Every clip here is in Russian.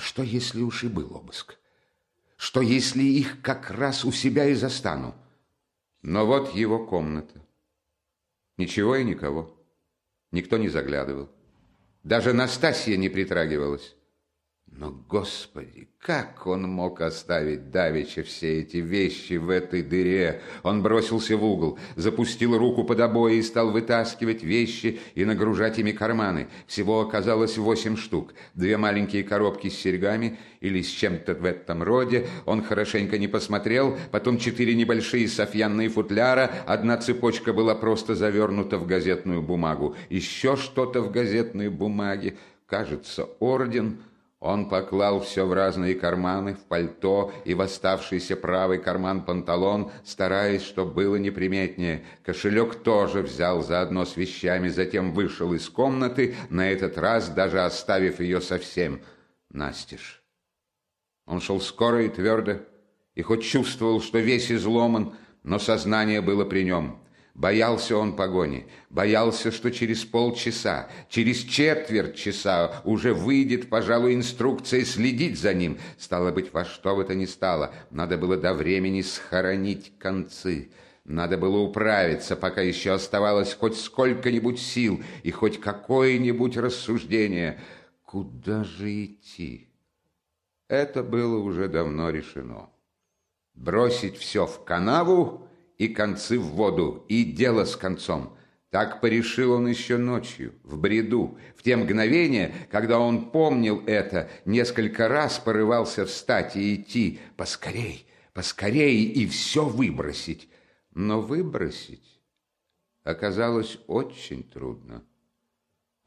что, если уж и был обыск? Что, если их как раз у себя и застану? Но вот его комната. Ничего и никого. Никто не заглядывал. Даже Настасья не притрагивалась. Но, Господи, как он мог оставить Давича все эти вещи в этой дыре? Он бросился в угол, запустил руку под обои и стал вытаскивать вещи и нагружать ими карманы. Всего оказалось восемь штук. Две маленькие коробки с серьгами или с чем-то в этом роде. Он хорошенько не посмотрел. Потом четыре небольшие софьянные футляра. Одна цепочка была просто завернута в газетную бумагу. Еще что-то в газетной бумаге. Кажется, орден... Он поклал все в разные карманы, в пальто и в оставшийся правый карман панталон, стараясь, чтобы было неприметнее. Кошелек тоже взял заодно с вещами, затем вышел из комнаты, на этот раз даже оставив ее совсем. Настеж. Он шел скоро и твердо, и хоть чувствовал, что весь изломан, но сознание было при нем. Боялся он погони, боялся, что через полчаса, через четверть часа уже выйдет, пожалуй, инструкция следить за ним. Стало быть, во что бы то ни стало, надо было до времени схоронить концы. Надо было управиться, пока еще оставалось хоть сколько-нибудь сил и хоть какое-нибудь рассуждение. Куда же идти? Это было уже давно решено. Бросить все в канаву и концы в воду, и дело с концом. Так порешил он еще ночью, в бреду, в те мгновения, когда он помнил это, несколько раз порывался встать и идти поскорей, поскорей и все выбросить. Но выбросить оказалось очень трудно.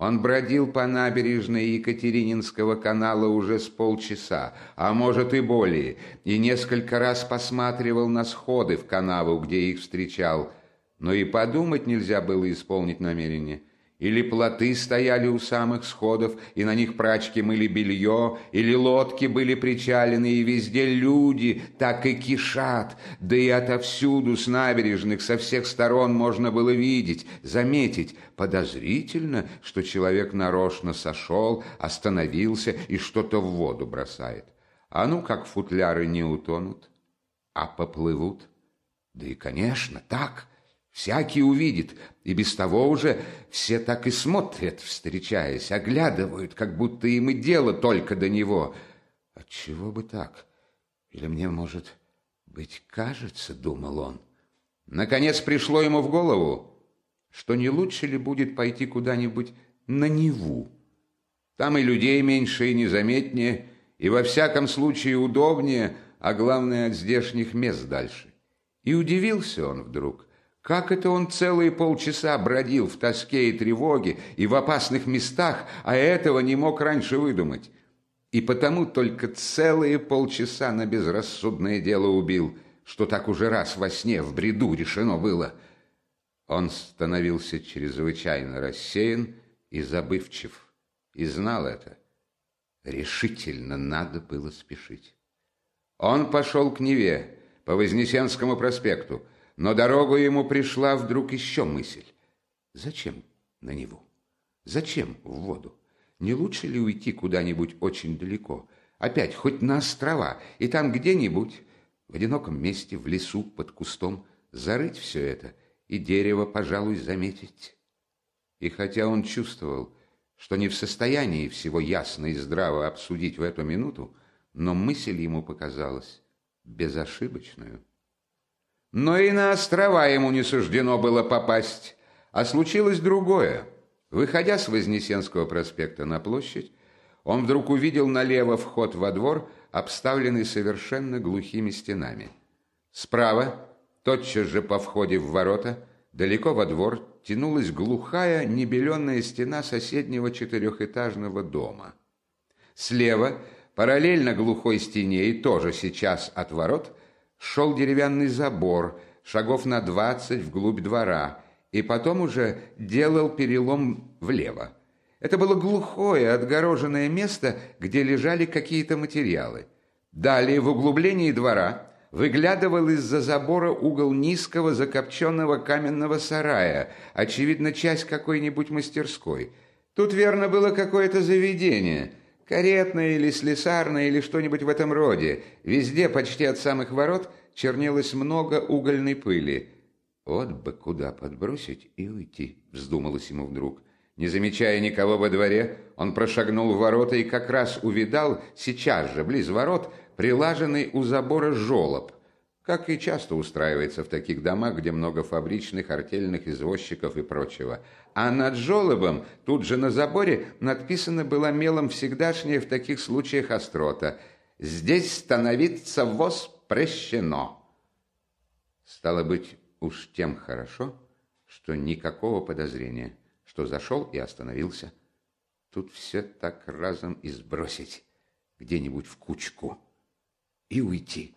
Он бродил по набережной Екатерининского канала уже с полчаса, а может и более, и несколько раз посматривал на сходы в канаву, где их встречал. Но и подумать нельзя было исполнить намерение – или плоты стояли у самых сходов, и на них прачки мыли белье, или лодки были причалены, и везде люди так и кишат, да и отовсюду с набережных со всех сторон можно было видеть, заметить, подозрительно, что человек нарочно сошел, остановился и что-то в воду бросает. А ну как футляры не утонут, а поплывут. Да и, конечно, так – Всякий увидит, и без того уже все так и смотрят, встречаясь, оглядывают, как будто им и дело только до него. Отчего бы так? Или мне, может быть, кажется, думал он. Наконец пришло ему в голову, что не лучше ли будет пойти куда-нибудь на Неву. Там и людей меньше, и незаметнее, и во всяком случае удобнее, а главное, от здешних мест дальше. И удивился он вдруг – как это он целые полчаса бродил в тоске и тревоге и в опасных местах, а этого не мог раньше выдумать? И потому только целые полчаса на безрассудное дело убил, что так уже раз во сне в бреду решено было. Он становился чрезвычайно рассеян и забывчив, и знал это. Решительно надо было спешить. Он пошел к Неве по Вознесенскому проспекту, но дорогу ему пришла вдруг еще мысль. Зачем на него? Зачем в воду? Не лучше ли уйти куда-нибудь очень далеко? Опять, хоть на острова, и там где-нибудь, в одиноком месте, в лесу, под кустом, зарыть все это и дерево, пожалуй, заметить. И хотя он чувствовал, что не в состоянии всего ясно и здраво обсудить в эту минуту, но мысль ему показалась безошибочную. Но и на острова ему не суждено было попасть. А случилось другое. Выходя с Вознесенского проспекта на площадь, он вдруг увидел налево вход во двор, обставленный совершенно глухими стенами. Справа, тотчас же по входе в ворота, далеко во двор, тянулась глухая небеленная стена соседнего четырехэтажного дома. Слева, параллельно глухой стене и тоже сейчас от ворот – шел деревянный забор, шагов на двадцать вглубь двора, и потом уже делал перелом влево. Это было глухое, отгороженное место, где лежали какие-то материалы. Далее, в углублении двора, выглядывал из-за забора угол низкого закопченного каменного сарая, очевидно, часть какой-нибудь мастерской. Тут, верно, было какое-то заведение – Каретная или слесарная или что-нибудь в этом роде. Везде, почти от самых ворот, чернелось много угольной пыли. «Вот бы куда подбросить и уйти», — вздумалось ему вдруг. Не замечая никого во дворе, он прошагнул в ворота и как раз увидал, сейчас же, близ ворот, прилаженный у забора жолоб — как и часто устраивается в таких домах, где много фабричных, артельных извозчиков и прочего. А над жолобом, тут же на заборе, надписано было мелом всегдашняя в таких случаях острота «Здесь становиться воз прещено». Стало быть, уж тем хорошо, что никакого подозрения, что зашел и остановился. Тут все так разом и сбросить где-нибудь в кучку и уйти.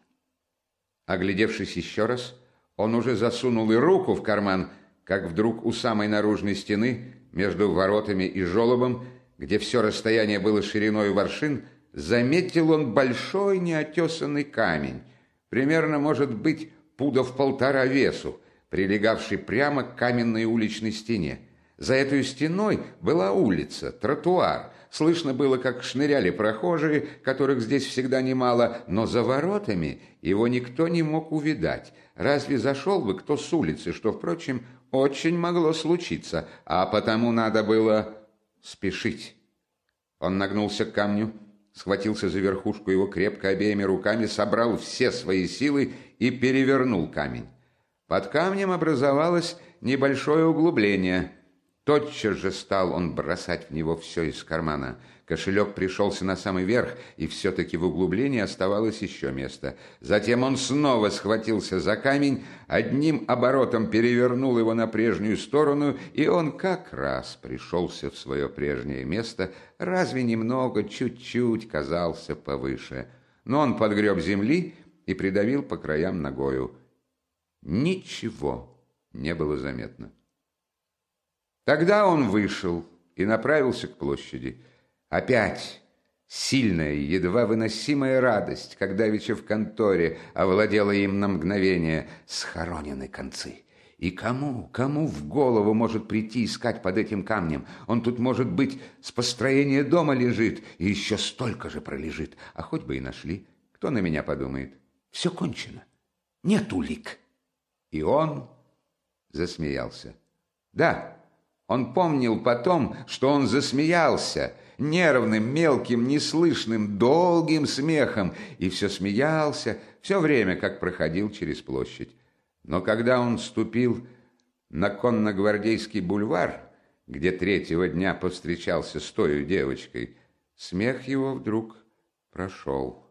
Оглядевшись еще раз, он уже засунул и руку в карман, как вдруг у самой наружной стены, между воротами и жолобом, где все расстояние было шириной воршин, заметил он большой неотесанный камень, примерно, может быть, пудов полтора весу, прилегавший прямо к каменной уличной стене. За этой стеной была улица, тротуар. Слышно было, как шныряли прохожие, которых здесь всегда немало, но за воротами его никто не мог увидать. Разве зашел бы кто с улицы, что, впрочем, очень могло случиться, а потому надо было спешить. Он нагнулся к камню, схватился за верхушку его крепко обеими руками, собрал все свои силы и перевернул камень. Под камнем образовалось небольшое углубление – Тотчас же стал он бросать в него все из кармана. Кошелек пришелся на самый верх, и все-таки в углублении оставалось еще место. Затем он снова схватился за камень, одним оборотом перевернул его на прежнюю сторону, и он как раз пришелся в свое прежнее место, разве немного, чуть-чуть казался повыше. Но он подгреб земли и придавил по краям ногою. Ничего не было заметно. Тогда он вышел и направился к площади. Опять сильная, едва выносимая радость, когда вече в конторе овладела им на мгновение схоронены концы. И кому, кому в голову может прийти искать под этим камнем? Он тут, может быть, с построения дома лежит, и еще столько же пролежит. А хоть бы и нашли. Кто на меня подумает? Все кончено. Нет улик. И он засмеялся. Да, он помнил потом, что он засмеялся нервным, мелким, неслышным, долгим смехом и все смеялся все время, как проходил через площадь. Но когда он ступил на конногвардейский бульвар, где третьего дня повстречался с той девочкой, смех его вдруг прошел.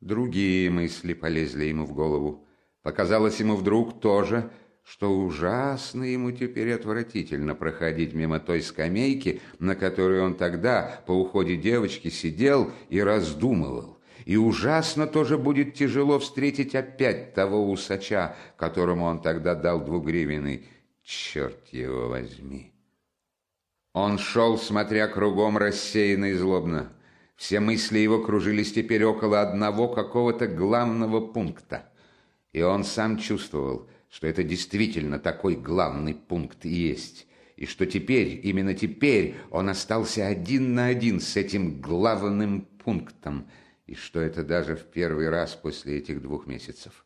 Другие мысли полезли ему в голову. Показалось ему вдруг тоже, что ужасно ему теперь отвратительно проходить мимо той скамейки, на которой он тогда по уходе девочки сидел и раздумывал. И ужасно тоже будет тяжело встретить опять того усача, которому он тогда дал двугривенный. Черт его возьми! Он шел, смотря кругом рассеянно и злобно. Все мысли его кружились теперь около одного какого-то главного пункта. И он сам чувствовал – что это действительно такой главный пункт есть, и что теперь, именно теперь, он остался один на один с этим главным пунктом, и что это даже в первый раз после этих двух месяцев.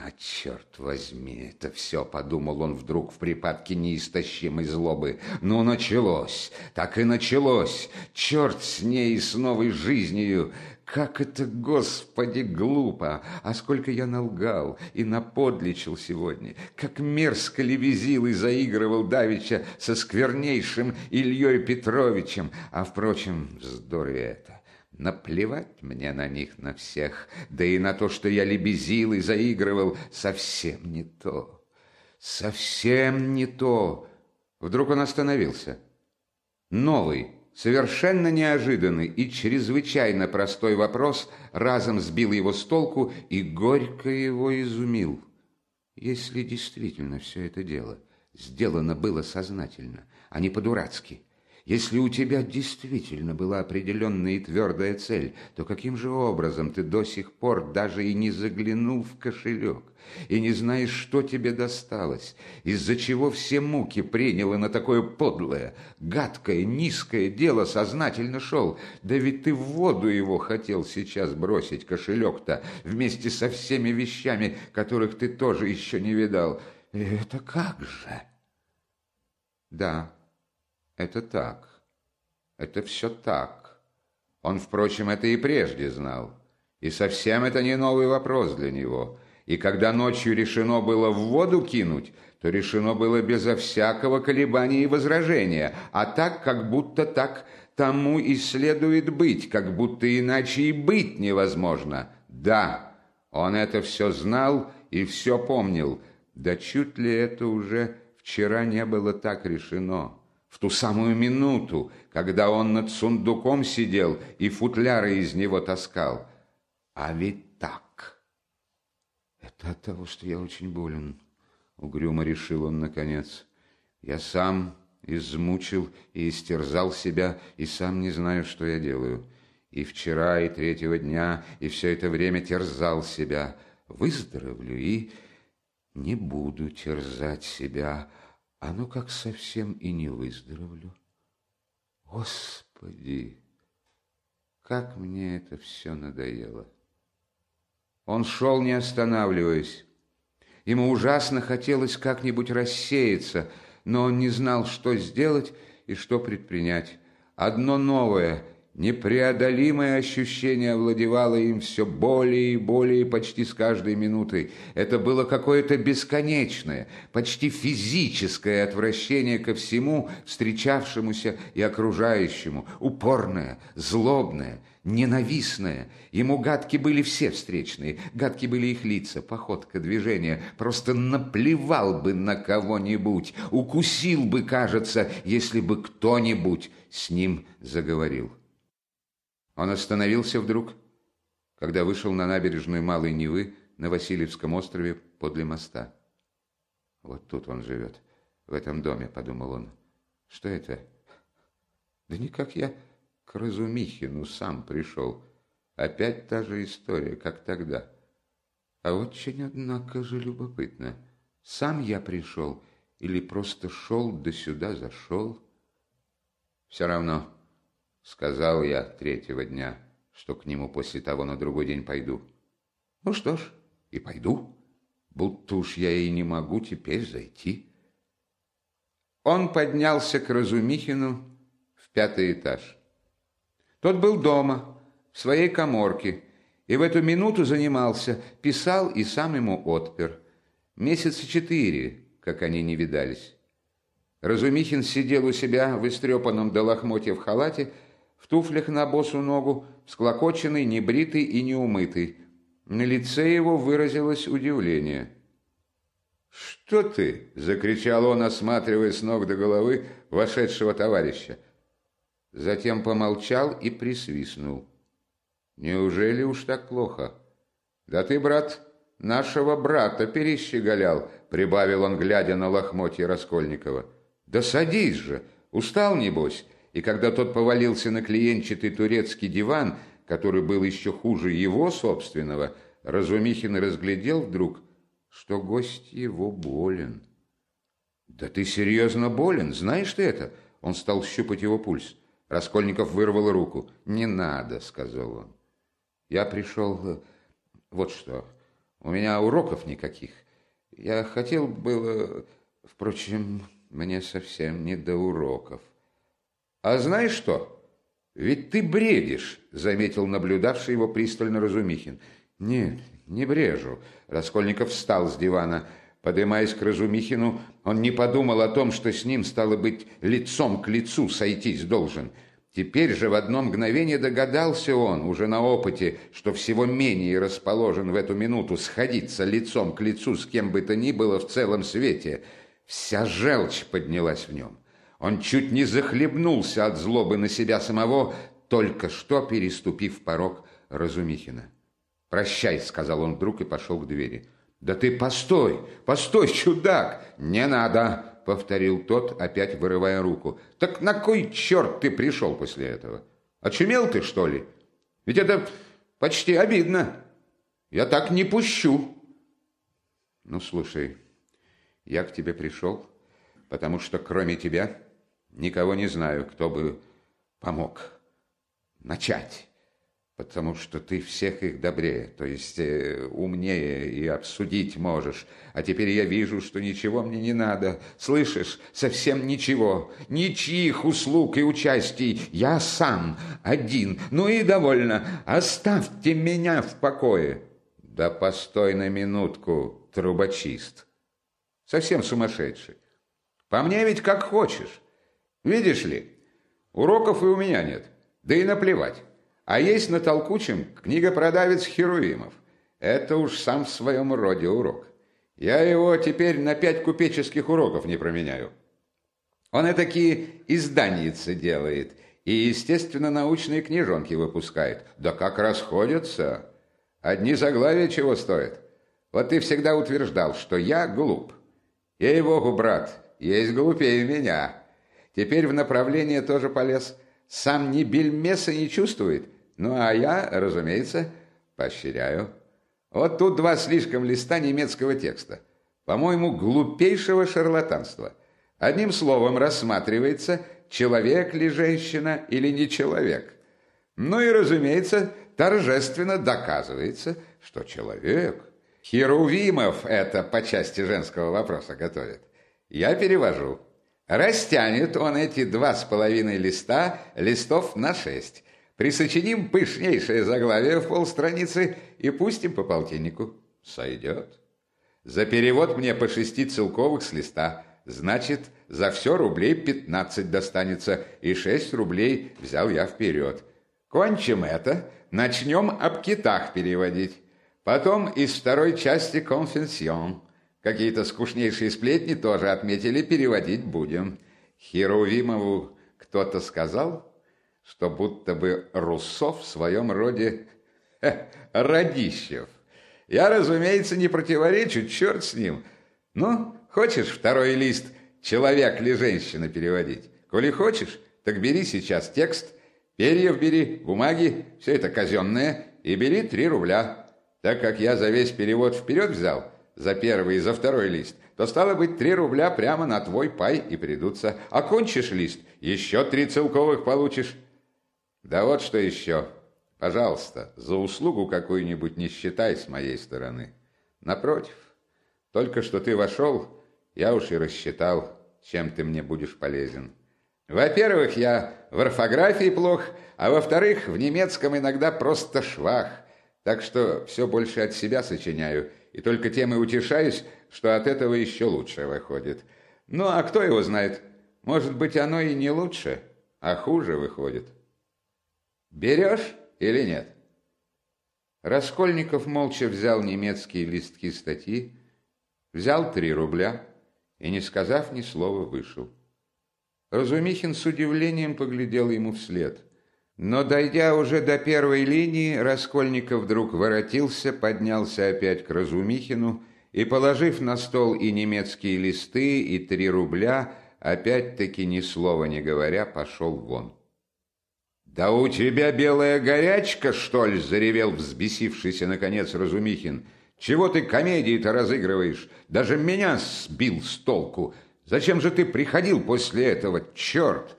«А черт возьми, это все!» — подумал он вдруг в припадке неистощимой злобы. «Ну, началось! Так и началось! Черт с ней с новой жизнью! Как это, Господи, глупо! А сколько я налгал и наподличил сегодня! Как мерзко лебезил и заигрывал Давича со сквернейшим Ильей Петровичем! А, впрочем, здорово это! Наплевать мне на них, на всех, да и на то, что я лебезил и заигрывал, совсем не то. Совсем не то. Вдруг он остановился. Новый, совершенно неожиданный и чрезвычайно простой вопрос разом сбил его с толку и горько его изумил. Если действительно все это дело сделано было сознательно, а не по-дурацки, Если у тебя действительно была определенная и твердая цель, то каким же образом ты до сих пор даже и не заглянул в кошелек, и не знаешь, что тебе досталось, из-за чего все муки принял и на такое подлое, гадкое, низкое дело сознательно шел? Да ведь ты в воду его хотел сейчас бросить, кошелек-то, вместе со всеми вещами, которых ты тоже еще не видал. Это как же? Да, это так. Это все так. Он, впрочем, это и прежде знал. И совсем это не новый вопрос для него. И когда ночью решено было в воду кинуть, то решено было безо всякого колебания и возражения, а так, как будто так тому и следует быть, как будто иначе и быть невозможно. Да, он это все знал и все помнил, да чуть ли это уже вчера не было так решено в ту самую минуту, когда он над сундуком сидел и футляры из него таскал. А ведь так. Это от того, что я очень болен, угрюмо решил он наконец. Я сам измучил и истерзал себя, и сам не знаю, что я делаю. И вчера, и третьего дня, и все это время терзал себя. Выздоровлю и не буду терзать себя, а ну как совсем и не выздоровлю. Господи, как мне это все надоело. Он шел, не останавливаясь. Ему ужасно хотелось как-нибудь рассеяться, но он не знал, что сделать и что предпринять. Одно новое — Непреодолимое ощущение овладевало им все более и более почти с каждой минутой. Это было какое-то бесконечное, почти физическое отвращение ко всему, встречавшемуся и окружающему, упорное, злобное, ненавистное. Ему гадки были все встречные, гадки были их лица, походка, движение. Просто наплевал бы на кого-нибудь, укусил бы, кажется, если бы кто-нибудь с ним заговорил. Он остановился вдруг, когда вышел на набережную Малой Невы на Васильевском острове подле моста. «Вот тут он живет, в этом доме», — подумал он. «Что это?» «Да никак я к Разумихину сам пришел. Опять та же история, как тогда. А очень, однако же, любопытно. Сам я пришел или просто шел да сюда зашел?» «Все равно», Сказал я третьего дня, что к нему после того на другой день пойду. Ну что ж, и пойду. Будто уж я и не могу теперь зайти. Он поднялся к Разумихину в пятый этаж. Тот был дома, в своей коморке, и в эту минуту занимался, писал и сам ему отпер. Месяца четыре, как они не видались. Разумихин сидел у себя в истрепанном до лохмотья в халате, в туфлях на босу ногу, склокоченный, небритый и неумытый. На лице его выразилось удивление. «Что ты?» — закричал он, осматривая с ног до головы вошедшего товарища. Затем помолчал и присвистнул. «Неужели уж так плохо?» «Да ты, брат, нашего брата перещеголял», — прибавил он, глядя на лохмотье Раскольникова. «Да садись же! Устал, небось?» И когда тот повалился на клиентчатый турецкий диван, который был еще хуже его собственного, Разумихин разглядел вдруг, что гость его болен. «Да ты серьезно болен, знаешь ты это?» Он стал щупать его пульс. Раскольников вырвал руку. «Не надо», — сказал он. «Я пришел... Э, вот что. У меня уроков никаких. Я хотел было... Впрочем, мне совсем не до уроков». «А знаешь что? Ведь ты бредишь», — заметил наблюдавший его пристально Разумихин. «Нет, не брежу». Раскольников встал с дивана. Подымаясь к Разумихину, он не подумал о том, что с ним, стало быть, лицом к лицу сойтись должен. Теперь же в одно мгновение догадался он, уже на опыте, что всего менее расположен в эту минуту сходиться лицом к лицу с кем бы то ни было в целом свете. Вся желчь поднялась в нем. Он чуть не захлебнулся от злобы на себя самого, только что переступив порог Разумихина. «Прощай», — сказал он вдруг и пошел к двери. «Да ты постой, постой, чудак!» «Не надо!» — повторил тот, опять вырывая руку. «Так на кой черт ты пришел после этого? Очумел ты, что ли? Ведь это почти обидно. Я так не пущу». «Ну, слушай, я к тебе пришел, потому что кроме тебя никого не знаю, кто бы помог начать» потому что ты всех их добрее, то есть э, умнее и обсудить можешь. А теперь я вижу, что ничего мне не надо. Слышишь, совсем ничего, ничьих услуг и участий. Я сам, один, ну и довольно. Оставьте меня в покое. Да постой на минутку, трубочист. Совсем сумасшедший. По мне ведь как хочешь. Видишь ли, уроков и у меня нет, да и наплевать. А есть на толкучем книгопродавец Херуимов. Это уж сам в своем роде урок. Я его теперь на пять купеческих уроков не променяю. Он и такие изданицы делает и, естественно, научные книжонки выпускает. Да как расходятся! Одни заглавия чего стоят. Вот ты всегда утверждал, что я глуп. Ей-богу, брат, есть глупее меня. Теперь в направление тоже полез. Сам ни бельмеса не чувствует, ну, а я, разумеется, поощряю. Вот тут два слишком листа немецкого текста. По-моему, глупейшего шарлатанства. Одним словом рассматривается, человек ли женщина или не человек. Ну и, разумеется, торжественно доказывается, что человек. Херувимов это по части женского вопроса готовит. Я перевожу. Растянет он эти два с половиной листа, листов на шесть. Присочиним пышнейшее заглавие в полстраницы и пустим по полтиннику. Сойдет. За перевод мне по шести целковых с листа. Значит, за все рублей пятнадцать достанется, и шесть рублей взял я вперед. Кончим это, начнем об китах переводить. Потом из второй части «Конфенсион». Какие-то скучнейшие сплетни тоже отметили, переводить будем. Херувимову кто-то сказал, что будто бы Руссо в своем роде ха, Радищев. Я, разумеется, не противоречу, черт с ним. Ну, хочешь второй лист «Человек ли женщина» переводить? Коли хочешь, так бери сейчас текст, перьев бери, бумаги, все это казенное, и бери три рубля. Так как я за весь перевод вперед взял, за первый и за второй лист, то стало быть три рубля прямо на твой пай и придутся. Окончишь лист, еще три целковых получишь. Да вот что еще. Пожалуйста, за услугу какую-нибудь не считай с моей стороны. Напротив, только что ты вошел, я уж и рассчитал, чем ты мне будешь полезен. Во-первых, я в орфографии плох, а во-вторых, в немецком иногда просто швах, так что все больше от себя сочиняю, и только тем и утешаюсь, что от этого еще лучше выходит. Ну, а кто его знает, может быть, оно и не лучше, а хуже выходит. Берешь или нет?» Раскольников молча взял немецкие листки статьи, взял три рубля и, не сказав ни слова, вышел. Разумихин с удивлением поглядел ему вслед. Но, дойдя уже до первой линии, Раскольников вдруг воротился, поднялся опять к Разумихину и, положив на стол и немецкие листы, и три рубля, опять-таки ни слова не говоря, пошел вон. «Да у тебя белая горячка, что ли?» – заревел взбесившийся, наконец, Разумихин. «Чего ты комедии-то разыгрываешь? Даже меня сбил с толку. Зачем же ты приходил после этого, черт?»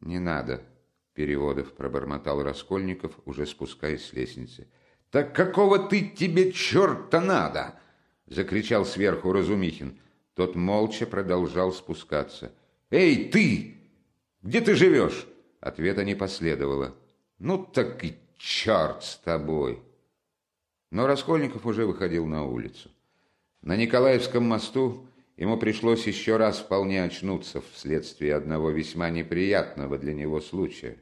«Не надо», – переводов пробормотал Раскольников, уже спускаясь с лестницы. «Так какого ты тебе черта надо?» – закричал сверху Разумихин. Тот молча продолжал спускаться. «Эй, ты! Где ты живешь?» Ответа не последовало. «Ну так и черт с тобой!» Но Раскольников уже выходил на улицу. На Николаевском мосту ему пришлось еще раз вполне очнуться вследствие одного весьма неприятного для него случая.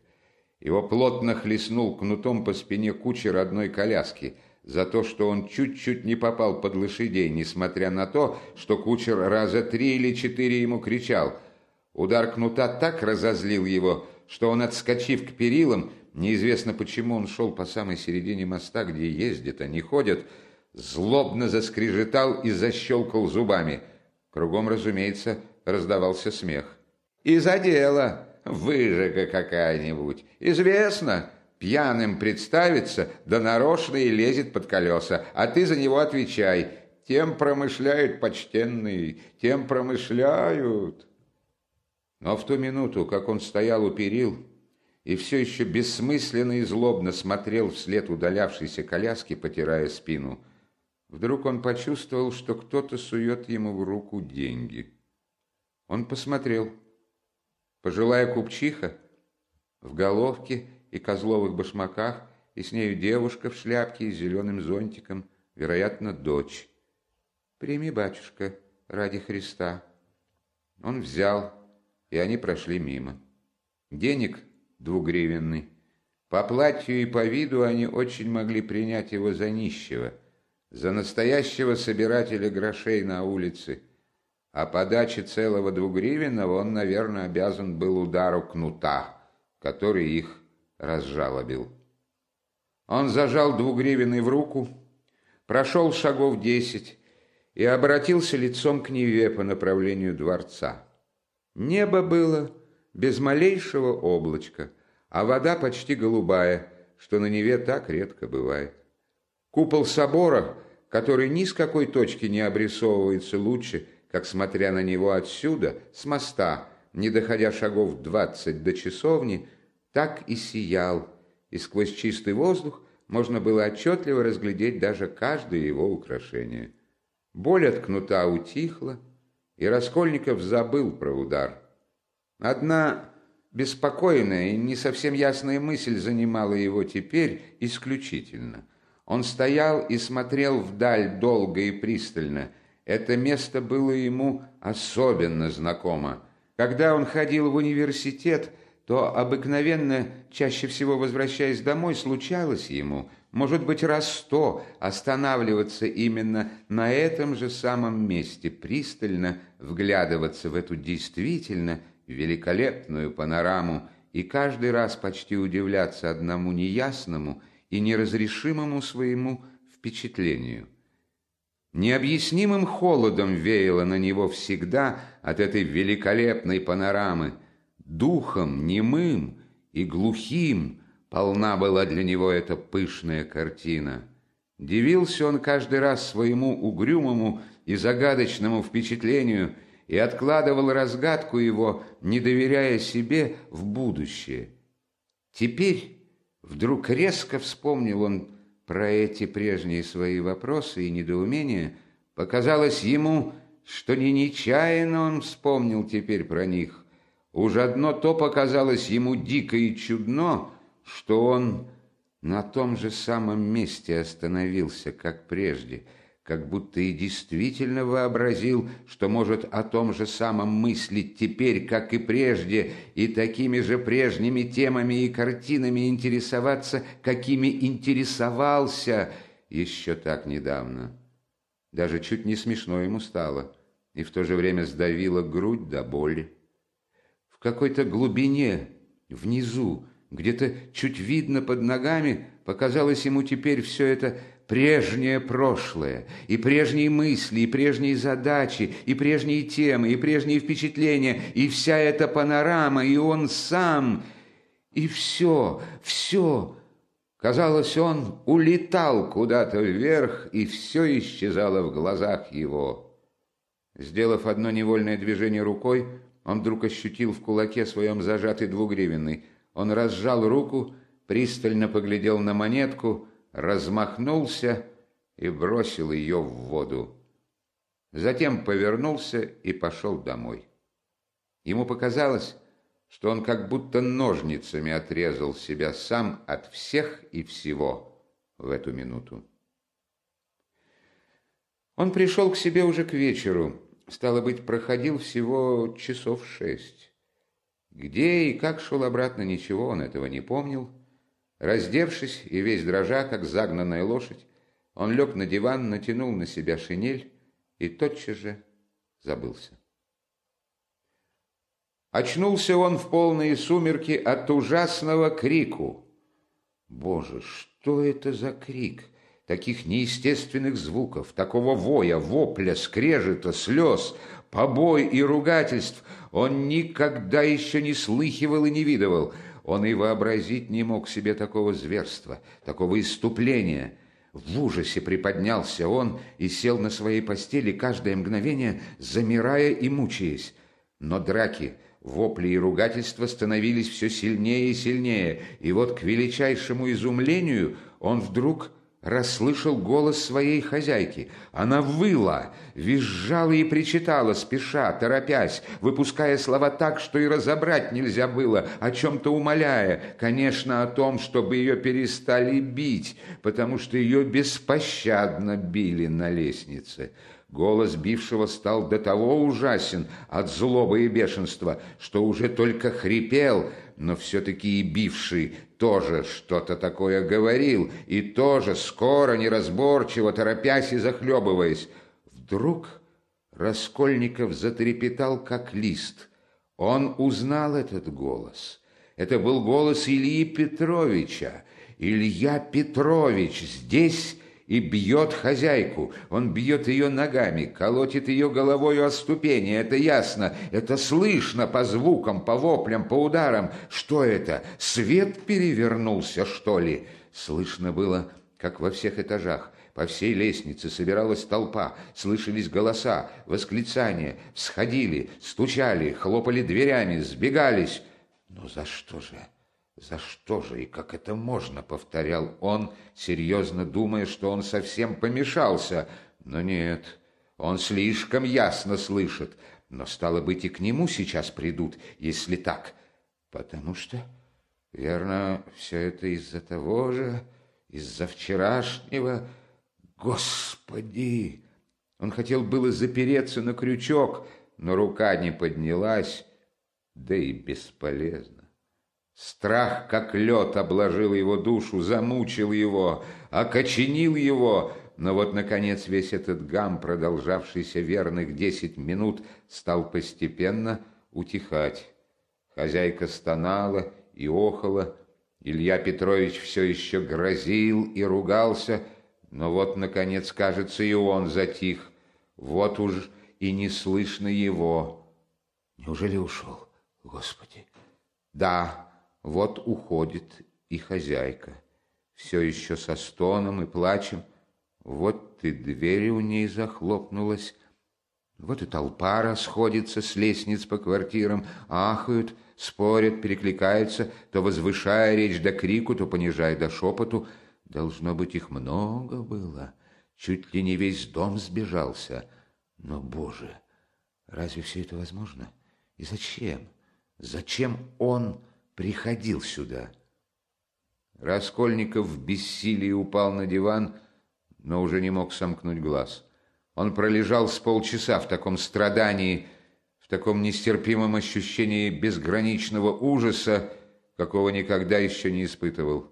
Его плотно хлестнул кнутом по спине кучер одной коляски за то, что он чуть-чуть не попал под лошадей, несмотря на то, что кучер раза три или четыре ему кричал. Удар кнута так разозлил его, что он, отскочив к перилам, неизвестно почему он шел по самой середине моста, где ездят, а не ходят, злобно заскрежетал и защелкал зубами. Кругом, разумеется, раздавался смех. «И за дело! Выжига какая-нибудь! Известно, пьяным представится, да нарочно и лезет под колеса, а ты за него отвечай. Тем промышляют почтенные, тем промышляют!» Но в ту минуту, как он стоял у перил и все еще бессмысленно и злобно смотрел вслед удалявшейся коляски, потирая спину, вдруг он почувствовал, что кто-то сует ему в руку деньги. Он посмотрел. Пожилая купчиха в головке и козловых башмаках, и с нею девушка в шляпке и с зеленым зонтиком, вероятно, дочь. «Прими, батюшка, ради Христа». Он взял, и они прошли мимо. Денег двугривенный. По платью и по виду они очень могли принять его за нищего, за настоящего собирателя грошей на улице. А подаче целого двугривенного он, наверное, обязан был удару кнута, который их разжалобил. Он зажал двугривенный в руку, прошел шагов десять и обратился лицом к Неве по направлению дворца. Небо было без малейшего облачка, а вода почти голубая, что на Неве так редко бывает. Купол собора, который ни с какой точки не обрисовывается лучше, как, смотря на него отсюда, с моста, не доходя шагов двадцать до часовни, так и сиял, и сквозь чистый воздух можно было отчетливо разглядеть даже каждое его украшение. Боль от кнута утихла, и Раскольников забыл про удар. Одна беспокойная и не совсем ясная мысль занимала его теперь исключительно. Он стоял и смотрел вдаль долго и пристально. Это место было ему особенно знакомо. Когда он ходил в университет, то обыкновенно, чаще всего возвращаясь домой, случалось ему, может быть, раз сто, останавливаться именно на этом же самом месте, пристально вглядываться в эту действительно великолепную панораму и каждый раз почти удивляться одному неясному и неразрешимому своему впечатлению. Необъяснимым холодом веяло на него всегда от этой великолепной панорамы, духом немым и глухим, Полна была для него эта пышная картина. Дивился он каждый раз своему угрюмому и загадочному впечатлению и откладывал разгадку его, не доверяя себе в будущее. Теперь вдруг резко вспомнил он про эти прежние свои вопросы и недоумения. Показалось ему, что не нечаянно он вспомнил теперь про них. Уж одно то показалось ему дико и чудно, что он на том же самом месте остановился, как прежде, как будто и действительно вообразил, что может о том же самом мыслить теперь, как и прежде, и такими же прежними темами и картинами интересоваться, какими интересовался еще так недавно. Даже чуть не смешно ему стало, и в то же время сдавила грудь до боли. В какой-то глубине, внизу, где-то чуть видно под ногами показалось ему теперь все это прежнее прошлое, и прежние мысли, и прежние задачи, и прежние темы, и прежние впечатления, и вся эта панорама, и он сам, и все, все. Казалось, он улетал куда-то вверх, и все исчезало в глазах его. Сделав одно невольное движение рукой, он вдруг ощутил в кулаке своем зажатый двугривенный – он разжал руку, пристально поглядел на монетку, размахнулся и бросил ее в воду. Затем повернулся и пошел домой. Ему показалось, что он как будто ножницами отрезал себя сам от всех и всего в эту минуту. Он пришел к себе уже к вечеру, стало быть, проходил всего часов шесть. Где и как шел обратно, ничего он этого не помнил. Раздевшись и весь дрожа, как загнанная лошадь, он лег на диван, натянул на себя шинель и тотчас же забылся. Очнулся он в полные сумерки от ужасного крику. Боже, что это за крик? таких неестественных звуков, такого воя, вопля, скрежета, слез, побой и ругательств он никогда еще не слыхивал и не видывал. Он и вообразить не мог себе такого зверства, такого иступления. В ужасе приподнялся он и сел на своей постели каждое мгновение, замирая и мучаясь. Но драки, вопли и ругательства становились все сильнее и сильнее, и вот к величайшему изумлению он вдруг расслышал голос своей хозяйки. Она выла, визжала и причитала, спеша, торопясь, выпуская слова так, что и разобрать нельзя было, о чем-то умоляя, конечно, о том, чтобы ее перестали бить, потому что ее беспощадно били на лестнице. Голос бившего стал до того ужасен от злобы и бешенства, что уже только хрипел, но все-таки и бивший тоже что-то такое говорил, и тоже скоро, неразборчиво, торопясь и захлебываясь. Вдруг Раскольников затрепетал, как лист. Он узнал этот голос. Это был голос Ильи Петровича. Илья Петрович здесь и бьет хозяйку. Он бьет ее ногами, колотит ее головою о ступени. Это ясно, это слышно по звукам, по воплям, по ударам. Что это? Свет перевернулся, что ли? Слышно было, как во всех этажах. По всей лестнице собиралась толпа, слышались голоса, восклицания, сходили, стучали, хлопали дверями, сбегались. Но за что же? «За что же и как это можно?» — повторял он, серьезно думая, что он совсем помешался. Но нет, он слишком ясно слышит. Но, стало быть, и к нему сейчас придут, если так. Потому что, верно, все это из-за того же, из-за вчерашнего... Господи! Он хотел было запереться на крючок, но рука не поднялась, да и бесполезно. Страх, как лед, обложил его душу, замучил его, окоченил его, но вот, наконец, весь этот гам, продолжавшийся верных десять минут, стал постепенно утихать. Хозяйка стонала и охала, Илья Петрович все еще грозил и ругался, но вот, наконец, кажется, и он затих. Вот уж и не слышно его. Неужели ушел, Господи? Да, вот уходит и хозяйка, все еще со стоном и плачем. Вот и дверь у ней захлопнулась, вот и толпа расходится с лестниц по квартирам, ахают, спорят, перекликаются, то возвышая речь до крику, то понижая до шепоту. Должно быть, их много было, чуть ли не весь дом сбежался. Но, Боже, разве все это возможно? И зачем? Зачем он приходил сюда. Раскольников в бессилии упал на диван, но уже не мог сомкнуть глаз. Он пролежал с полчаса в таком страдании, в таком нестерпимом ощущении безграничного ужаса, какого никогда еще не испытывал.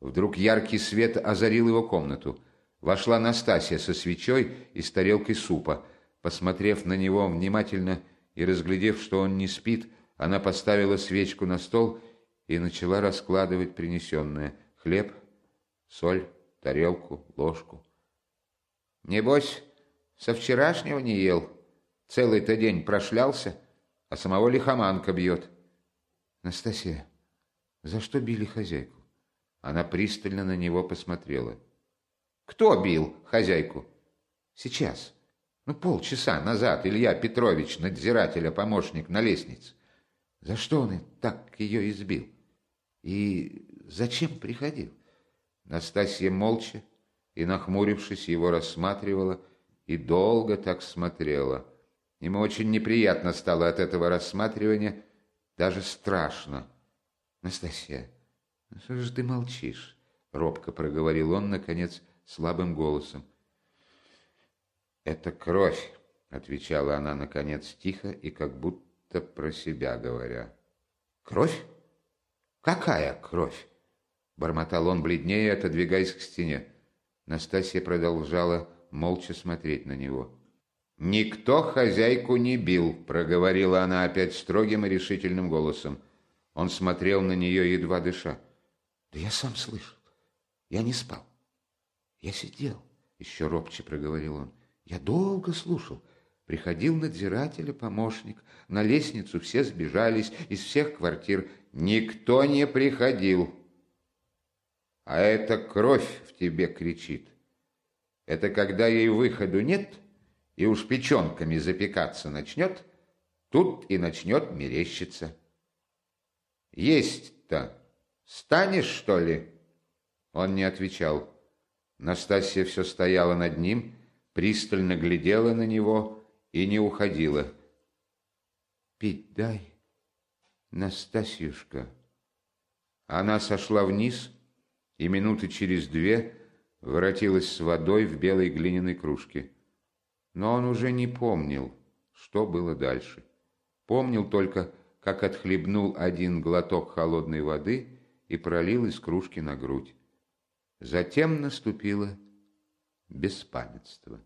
Вдруг яркий свет озарил его комнату. Вошла Настасья со свечой и с тарелкой супа. Посмотрев на него внимательно и разглядев, что он не спит, она поставила свечку на стол и начала раскладывать принесенное. Хлеб, соль, тарелку, ложку. «Небось, со вчерашнего не ел? Целый-то день прошлялся, а самого лихоманка бьет». «Настасья, за что били хозяйку?» Она пристально на него посмотрела. «Кто бил хозяйку?» «Сейчас. Ну, полчаса назад Илья Петрович, надзирателя, помощник на лестнице. За что он так ее избил? И зачем приходил? Настасья молча и, нахмурившись, его рассматривала и долго так смотрела. Ему очень неприятно стало от этого рассматривания, даже страшно. «Настасья, ну что же ты молчишь?» — робко проговорил он, наконец, слабым голосом. «Это кровь», — отвечала она, наконец, тихо и как будто будто про себя говоря. «Кровь? Какая кровь?» Бормотал он бледнее, отодвигаясь к стене. Настасья продолжала молча смотреть на него. «Никто хозяйку не бил», — проговорила она опять строгим и решительным голосом. Он смотрел на нее, едва дыша. «Да я сам слышал. Я не спал. Я сидел, еще робче проговорил он. Я долго слушал. Приходил надзиратель и помощник. На лестницу все сбежались из всех квартир. Никто не приходил. А эта кровь в тебе кричит. Это когда ей выходу нет, и уж печенками запекаться начнет, тут и начнет мерещиться. Есть-то станешь, что ли? Он не отвечал. Настасья все стояла над ним, пристально глядела на него и не уходила. «Пить дай, Настасьюшка». Она сошла вниз и минуты через две воротилась с водой в белой глиняной кружке. Но он уже не помнил, что было дальше. Помнил только, как отхлебнул один глоток холодной воды и пролил из кружки на грудь. Затем наступило беспамятство.